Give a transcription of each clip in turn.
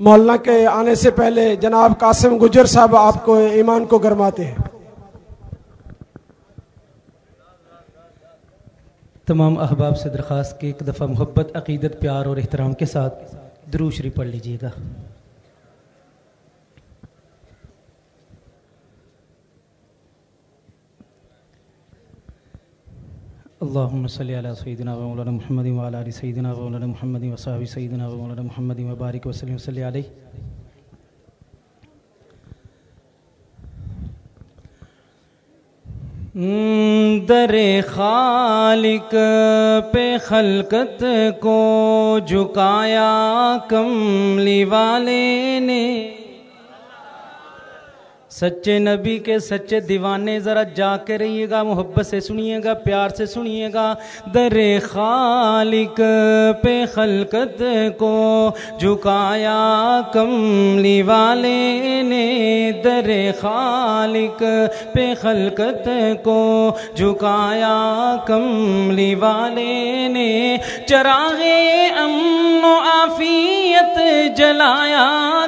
مولانا کے آنے سے پہلے جناب قاسم گجر صاحب آپ کو ایمان کو گرماتے ہیں۔ تمام احباب سے درخواست کی ایک دفعہ محبت، عقیدت، پیار اور احترام کے ساتھ دروشری پڑھ لیجیے گا۔ اللهم صل على سيدنا ومولانا محمد وعلى ال سيدنا ومولانا محمد وصحبه سيدنا ومولانا محمد وبارك وسلم وصلي عليه. در خالق پہ خلقت کو جھکایا کملی والے نے سچے نبی کے سچے دیوانے ذرا جا کے رہیے گا، محبت سے سنیے گا، پیار سے سنیے گا۔ در خالق پہ خلقت کو جھکایا کملی والے نے۔ در خالق پہ خلقت کو جھکایا کملی والے نے۔ چراغ امن و آفیت جلایا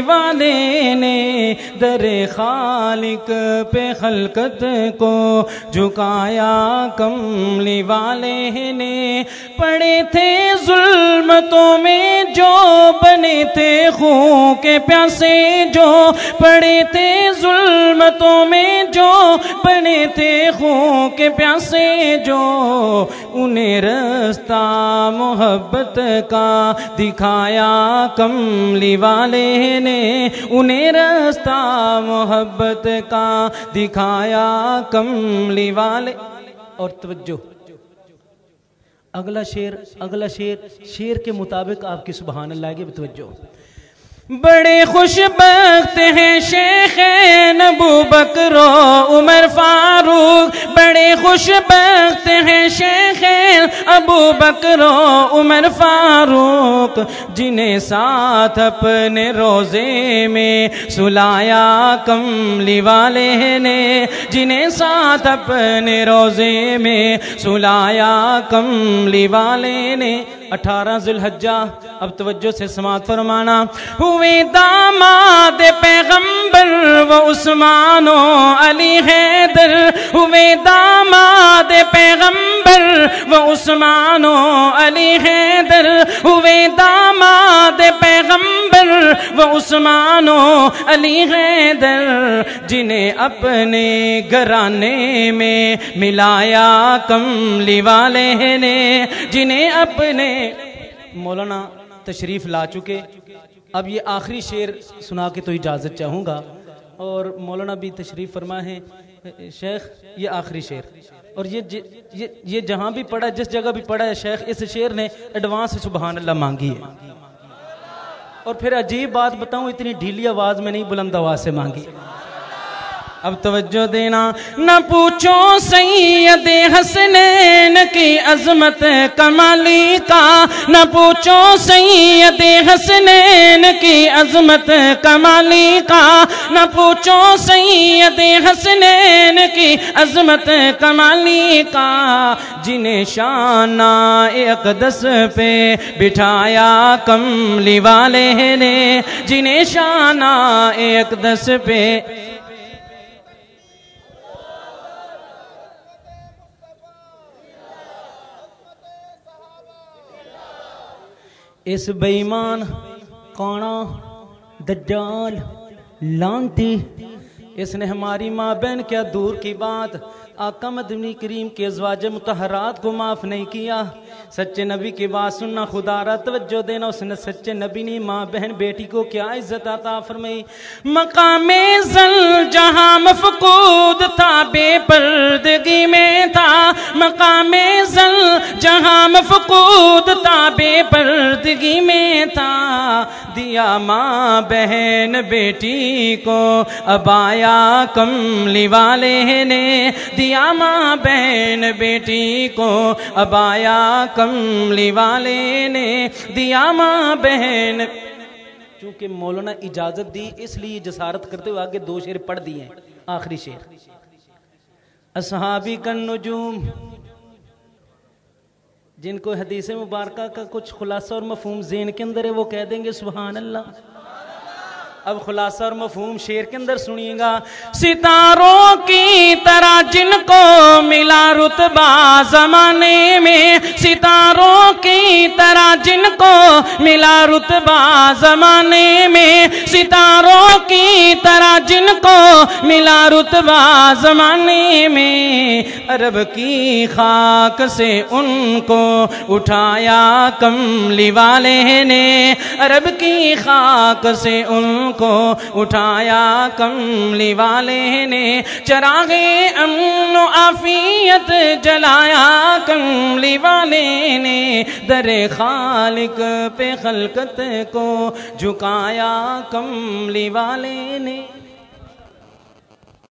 والے نے در خالق پہ خلقت کو جھکایا، کملی والے نے۔ پڑے تھے ظلمتوں میں جو بنے تھے خون کے پیاسے، جو پڑے تھے ظلمتوں میں تھے خون کے پیاسے جو انہیں رستہ محبت کا دکھایا کملی والے نے، انہیں رستہ محبت کا دکھایا کملی والے۔ اور توجہ۔ اگلا شیر اگلا شیر شیر کے مطابق آپ کی سبحان اللہ کی توجہ۔ بڑے خوش بخت ہیں شیخ نبو بکرو عمر فاروق۔ بڑے خوش بخت ہیں شیخ ابو بکرو عمر فاروق۔ جنہیں ساتھ اپنے روزے میں سلایا کملی والے نے۔ جنہیں ساتھ اپنے روزے میں سلایا کملی والے نے۔ اٹھارہ ذوالحجہ۔ اب توجہ سے سماعت فرمانا۔ ہوئے داماد پیغمبر و عثمان و علی حیدر، ہوئے داماد پیغمبر و عثمان و علی حیدر، ہوئے داماد پیغمبر و عثمان و علی حیدر، جنہیں اپنے گرانے میں ملایا کملی والے نے، جنہیں اپنے مولانا تشریف لا چکے۔ اب یہ آخری شعر سنا کے تو اجازت چاہوں گا۔ اور مولانا بھی تشریف فرما ہے شیخ، یہ آخری شعر۔ اور یہ یہ جہاں بھی پڑھا، جس جگہ بھی پڑھا ہے شیخ، اس شعر نے ایڈوانس سبحان اللہ مانگی ہے۔ اور پھر عجیب بات بتاؤں، اتنی ڈھیلی آواز میں نہیں، بلند آواز سے مانگی۔ اب توجہ دینا، نہ پوچھو سید حسنین کی عظمت کمالی کا، نہ پوچھو سید حسنین کی عظمت کمالی کا، نہ پوچھو سید حسنین کی عظمت کمالی کا۔ جنہیں شانہ اقدس پہ بٹھایا کملی والے نے جنہیں شانہ اقدس پہ اس بےمان کانا دجال لانتی۔ اس نے ہماری ماں بہن کیا دور کی بات۔ آقا مدنی کریم کے ازواج متحرات کو معاف نہیں کیا۔ سچے نبی کی بات سننا خدا را توجہ دینا۔ اس نے سچے نبی نے ماں بہن بیٹی کو کیا عزت عطا فرمائی۔ مقام زل جہاں مفقود تھا، بے پردگی میں تھا۔ مقام زل جہاں مفقود تھا بے پردگی میں تھا۔ دیا ماں بہن بیٹی کو اب آیا کملی والے نے۔ دیا ماں بہن بیٹی کو اب آیا کملی والے نے۔ دیا ماں بہن چونکہ مولانا اجازت دی، اس لیے جسارت کرتے ہوئے آگے دو شیر پڑھ دیے آخری شیر اصحابی کن نجوم۔ جن کو حدیث مبارکہ کا کچھ خلاصہ اور مفہوم ذہن کے اندر ہے، وہ کہہ دیں گے، سبحان اللہ۔ اب خلاصہ اور مفہوم شیر کے اندر سنیے گا۔ ستاروں کی جن کو ملا رتبہ زمانے میں ستاروں کی طرح، جن کو ملا رتبہ زمانے میں ستاروں کی طرح، جن کو ملا رتبہ زمانے میں عرب کی خاک سے ان کو اٹھایا کملی والے نے۔ عرب کی خاک سے ان کو اٹھایا کملی والے نے۔ چراغ امن و آفیت جلایا کملی والے نے در خالق پہ خلقت کو جھکایا کملی والے نے